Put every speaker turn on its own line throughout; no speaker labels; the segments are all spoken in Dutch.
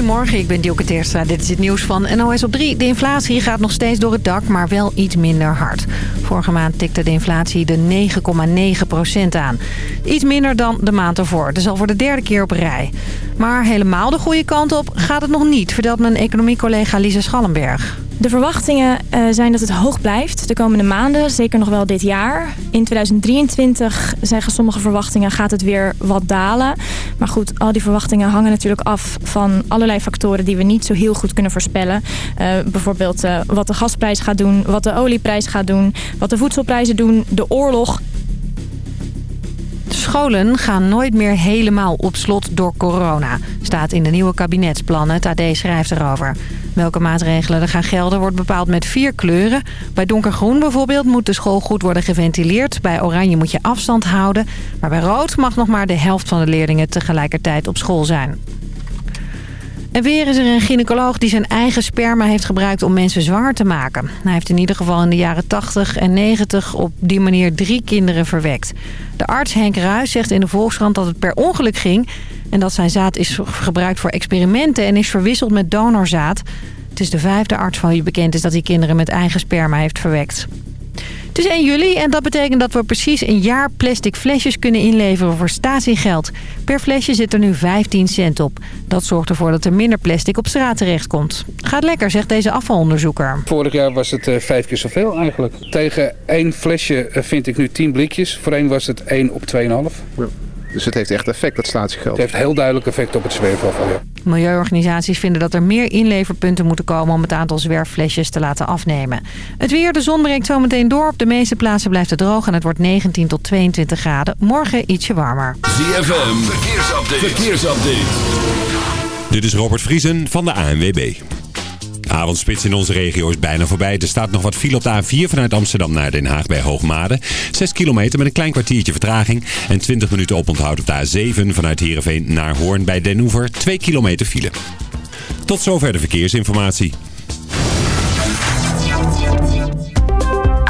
Goedemorgen, ik ben Dielke Teerstra. Dit is het nieuws van NOS op 3. De inflatie gaat nog steeds door het dak, maar wel iets minder hard. Vorige maand tikte de inflatie de 9,9 procent aan. Iets minder dan de maand ervoor, dus al voor de derde keer op rij. Maar helemaal de goede kant op gaat het nog niet, vertelt mijn economiecollega Lisa Schallenberg.
De verwachtingen uh, zijn dat het hoog blijft de komende maanden, zeker nog wel dit jaar. In 2023 zeggen sommige verwachtingen gaat het weer wat dalen. Maar goed, al die verwachtingen hangen natuurlijk af van allerlei factoren die we niet zo heel goed kunnen voorspellen. Uh, bijvoorbeeld uh, wat de gasprijs gaat doen, wat de olieprijs gaat doen, wat de voedselprijzen doen, de oorlog.
Scholen gaan nooit meer helemaal op slot door corona, staat in de nieuwe kabinetsplannen. Het AD schrijft erover. Welke maatregelen er gaan gelden wordt bepaald met vier kleuren. Bij donkergroen bijvoorbeeld moet de school goed worden geventileerd. Bij oranje moet je afstand houden. Maar bij rood mag nog maar de helft van de leerlingen tegelijkertijd op school zijn. En weer is er een gynaecoloog die zijn eigen sperma heeft gebruikt om mensen zwanger te maken. Hij heeft in ieder geval in de jaren 80 en 90 op die manier drie kinderen verwekt. De arts Henk Ruijs zegt in de Volkskrant dat het per ongeluk ging... en dat zijn zaad is gebruikt voor experimenten en is verwisseld met donorzaad. Het is de vijfde arts van wie bekend is dat hij kinderen met eigen sperma heeft verwekt. Het is 1 juli en dat betekent dat we precies een jaar plastic flesjes kunnen inleveren voor statiegeld. Per flesje zit er nu 15 cent op. Dat zorgt ervoor dat er minder plastic op straat terechtkomt. Gaat lekker, zegt deze afvalonderzoeker.
Vorig jaar was het uh, vijf keer zoveel eigenlijk. Tegen één flesje uh, vind ik nu 10 blikjes. Voorheen was het 1 op 2,5. Ja.
Dus het heeft echt effect, dat statiegeld?
Het heeft heel duidelijk effect op het zwerfafval, ja.
Milieuorganisaties vinden dat er meer inleverpunten moeten komen om het aantal zwerfflesjes te laten afnemen. Het weer, de zon breekt zometeen door. Op de meeste plaatsen blijft het droog en het wordt 19 tot 22 graden. Morgen ietsje warmer.
ZFM, verkeersupdate. verkeersupdate. Dit is Robert Vriesen van de ANWB. Avondspits in onze regio is bijna voorbij. Er staat nog wat file op de A4 vanuit Amsterdam naar Den Haag bij Hoogmade. 6 kilometer met een klein kwartiertje vertraging. En 20 minuten oponthoud op de A7 vanuit Heerenveen naar Hoorn bij Den Hoever. 2 kilometer file. Tot zover de verkeersinformatie.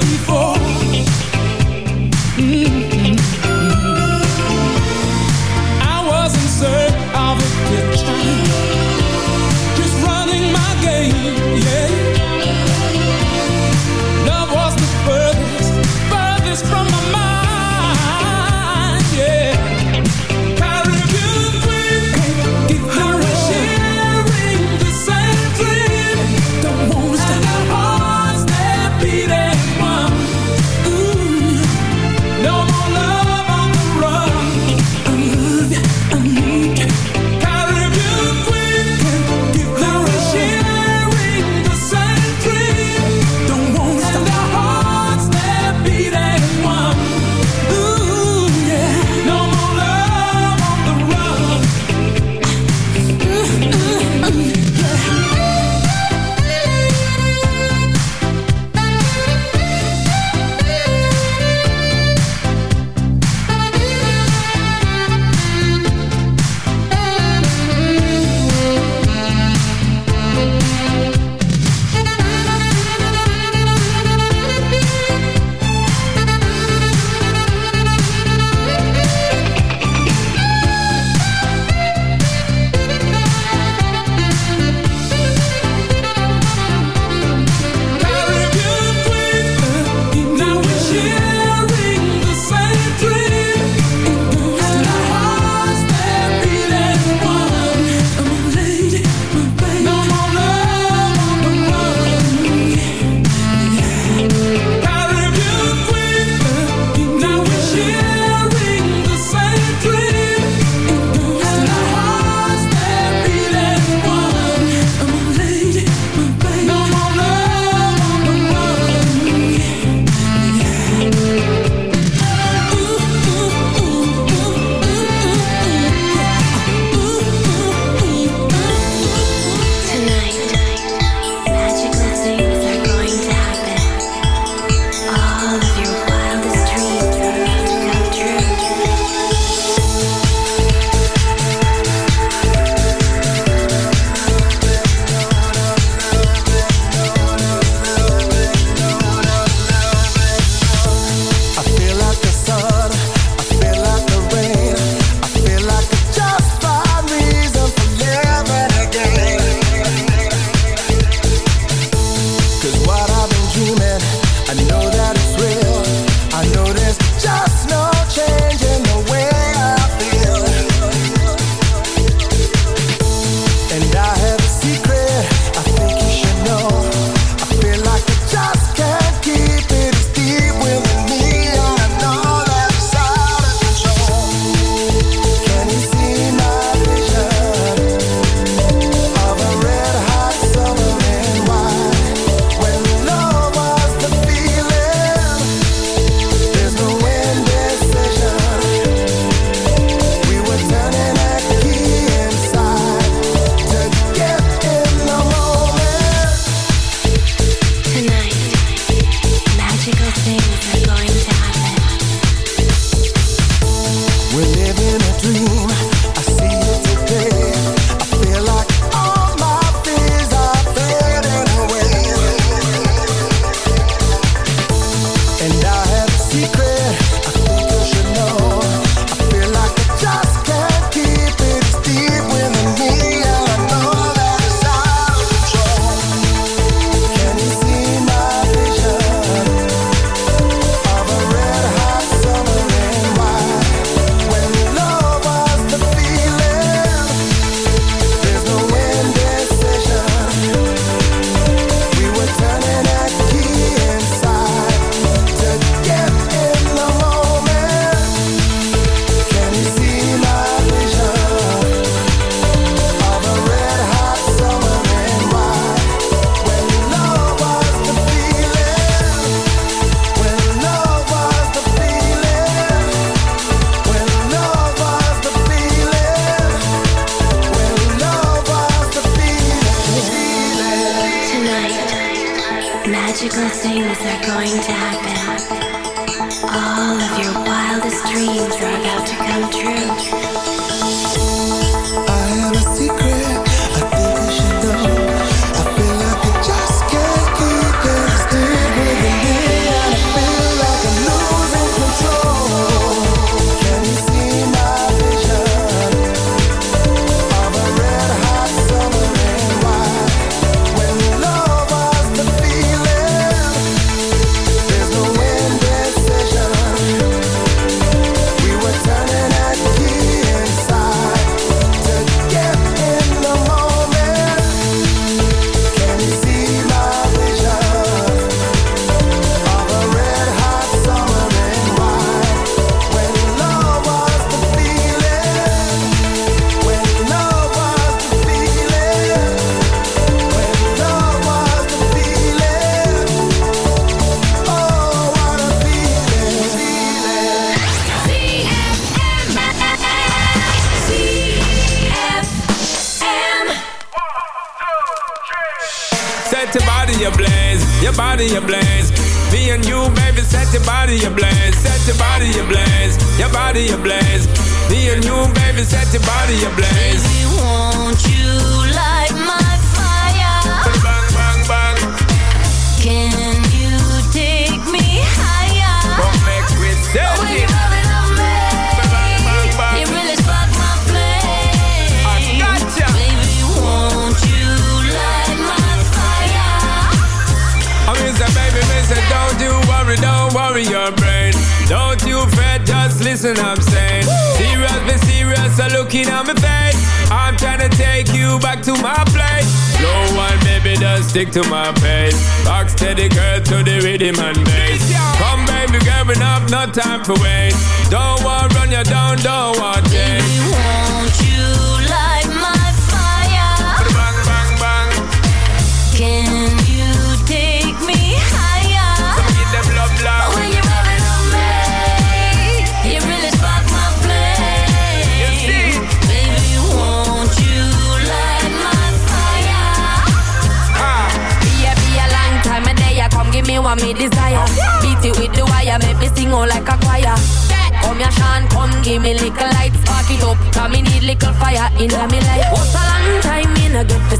before.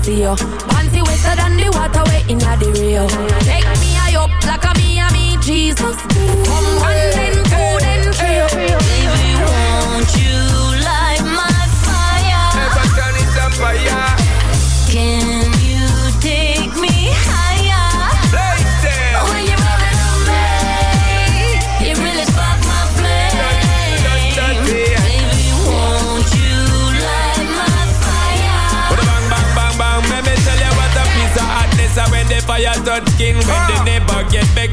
party, yo. Panty wetter than the water way in the Rio. Take me high up like a me and me Jesus. Come one, then two, then three. Baby, won't you light my fire?
Never turn it
on fire.
Can skin when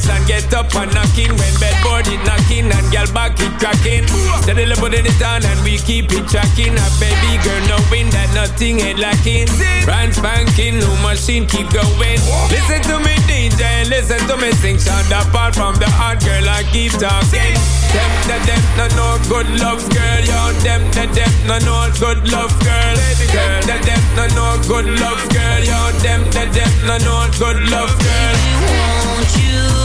and get up and knocking when bedboard it knocking and girl back it cracking. Steadily putting the town and we keep it tracking. A baby girl knowing that nothing ain't lacking. Brand spanking, new machine keep going. Listen to me DJ, listen to me sing. Sound apart from the hot girl I keep talking. Them them, them no no good love girl, yo. Them them, them no no good love girl. baby Girl them, them no no good love girl, yo. Them them, them no no good love girl.
baby, Won't you?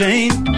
chain.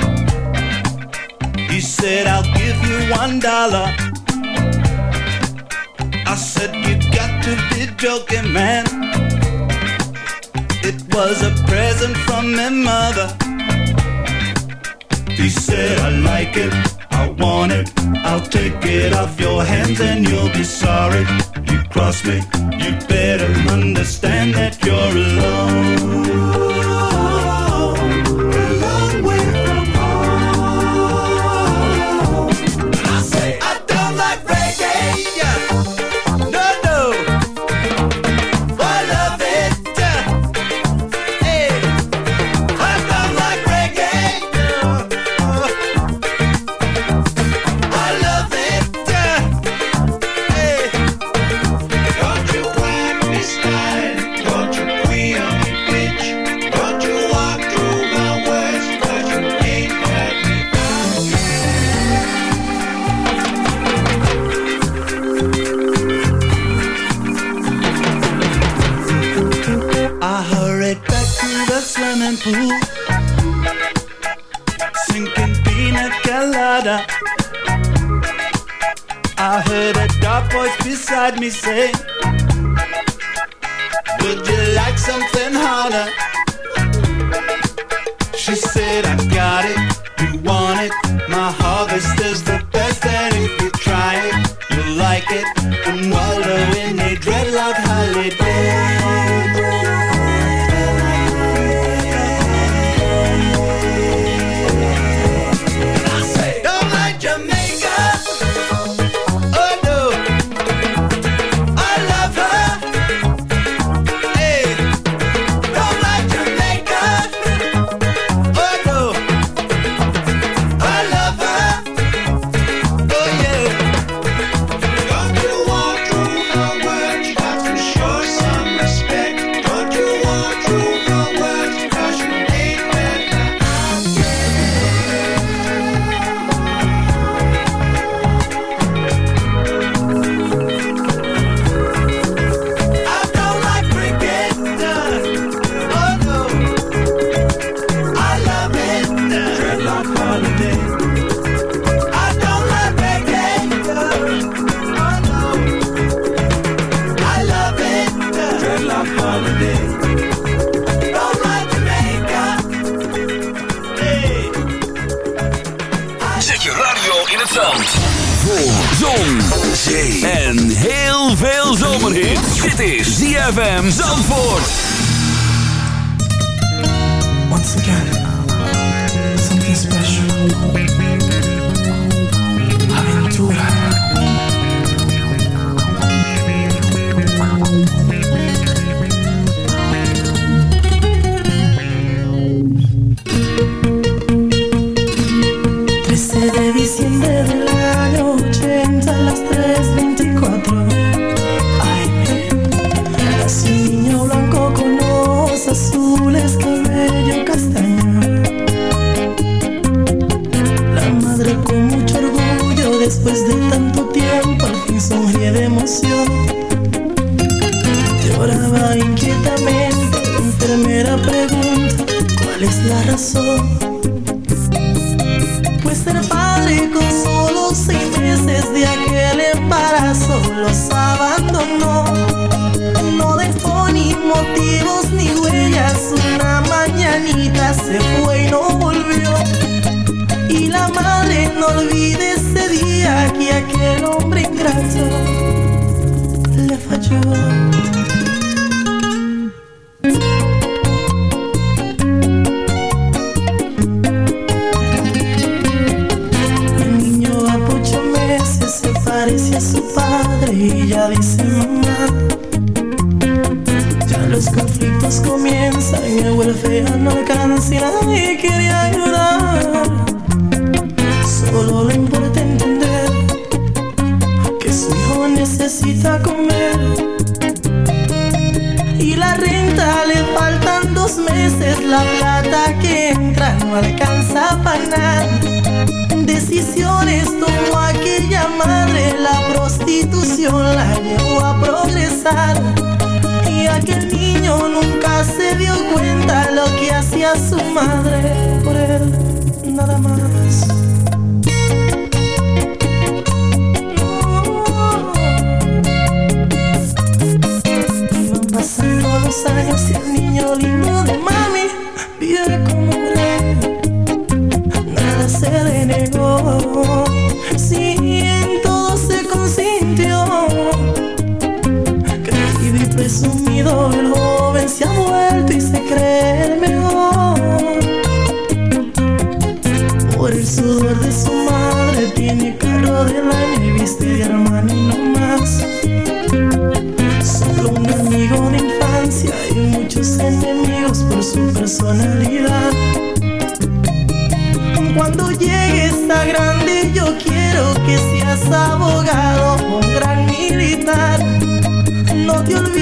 canción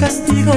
castigo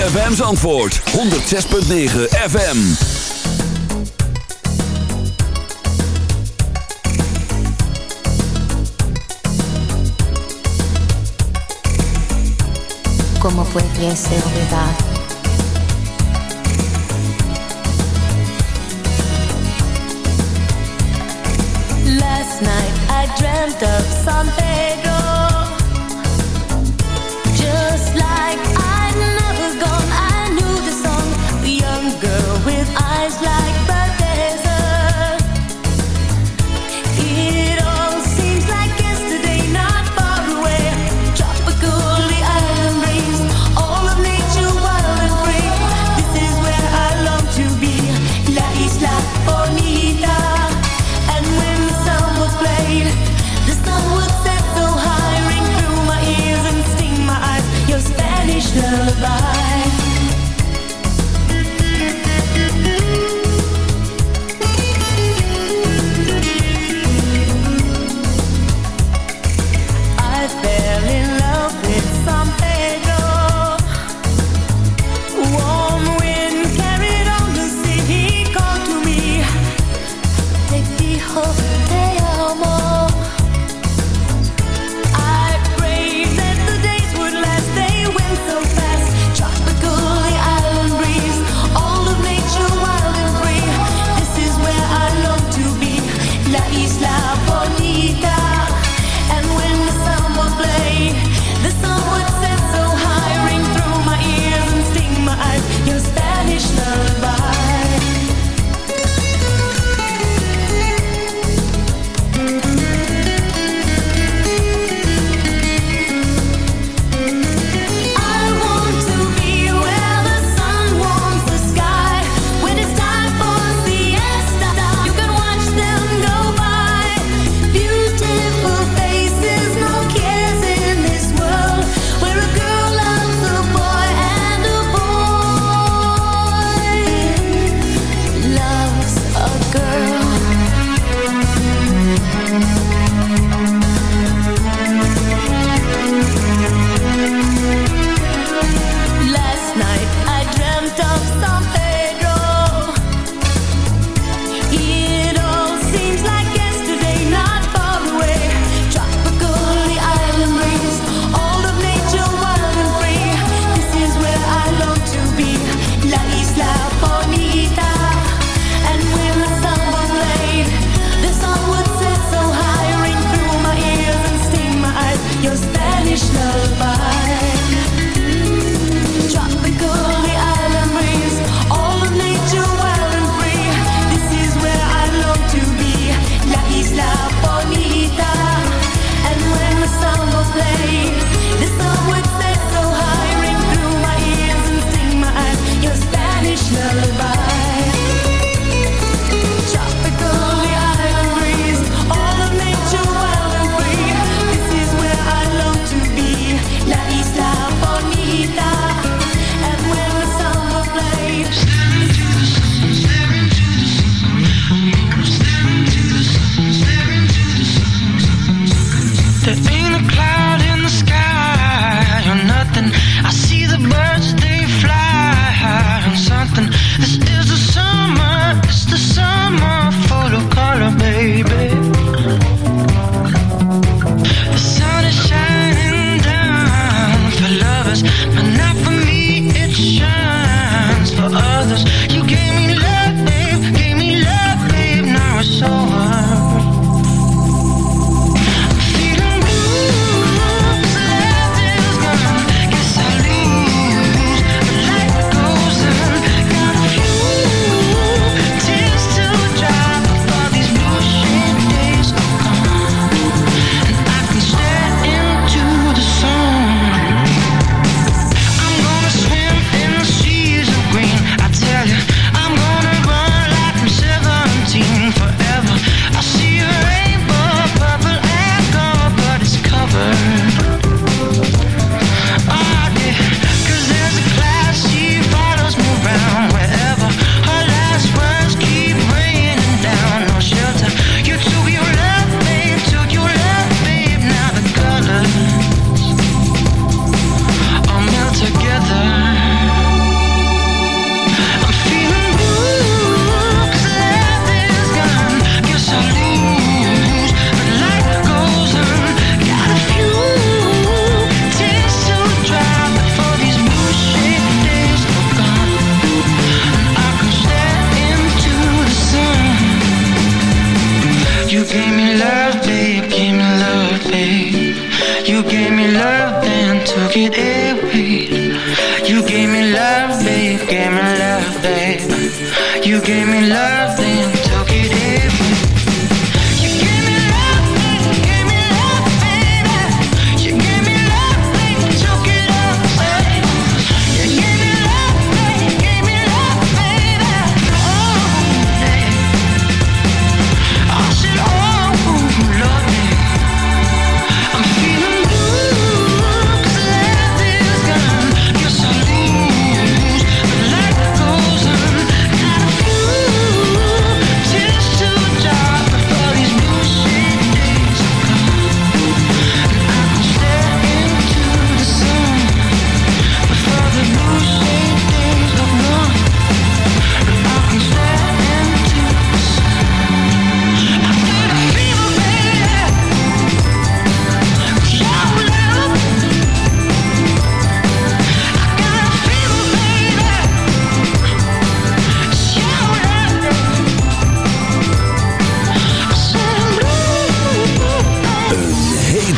ZFM's antwoord 106.9 FM.
¿Cómo pudiese olvidar?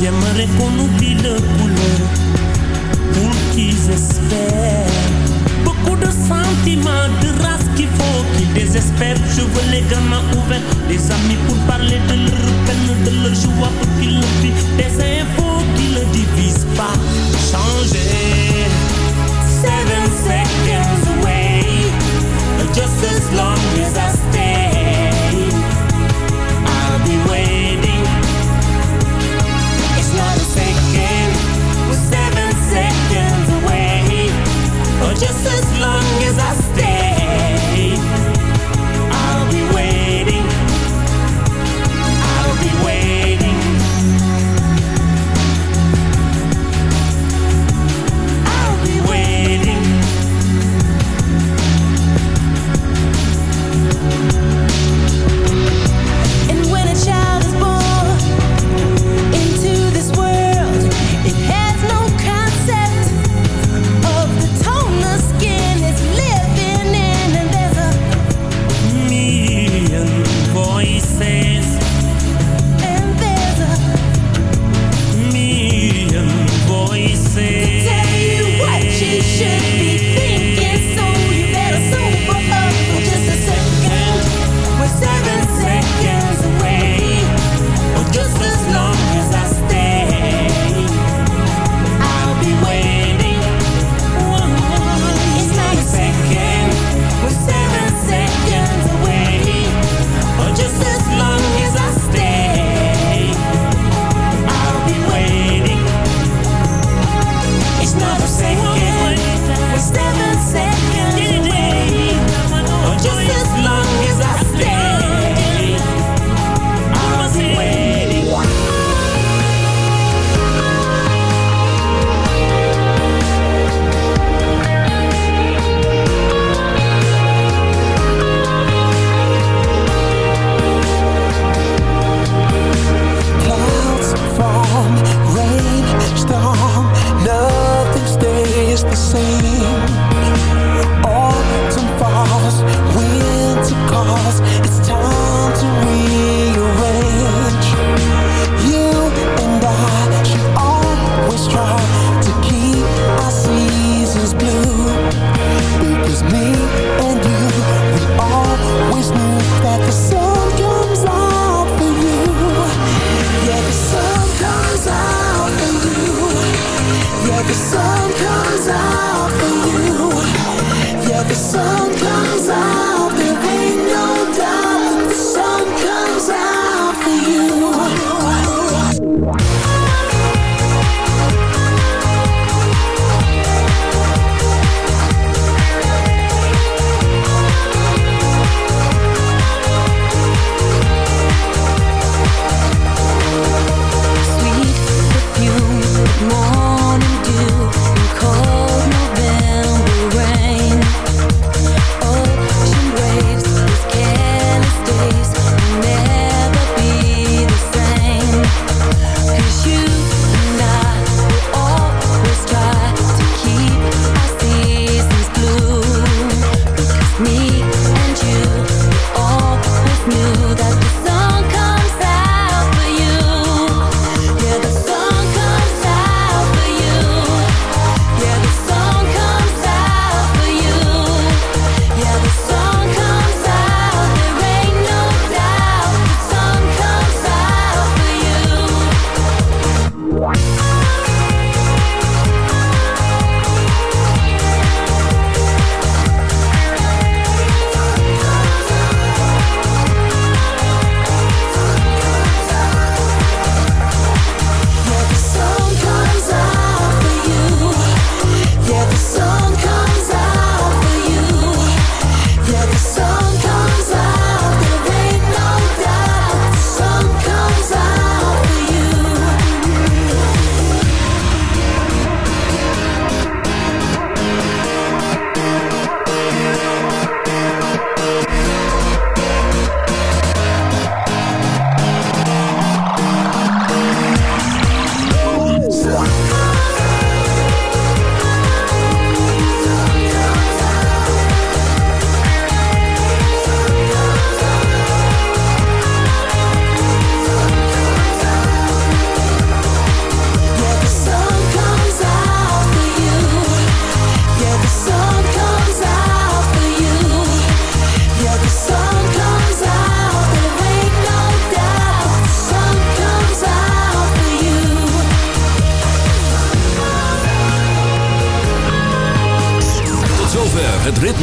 J'aimerais qu'on oublie le boulot pour qu'ils espèrent. Beaucoup de sentiments, de race qu'il faut qu'ils désespèrent. Je veux les gamins ouverts, les amis pour parler de leur peine, de leur joie pour qu'ils le vivent. Des infos qui ne
divisent pas. Changer. Seven seconds away, just as long as I
stay. just as long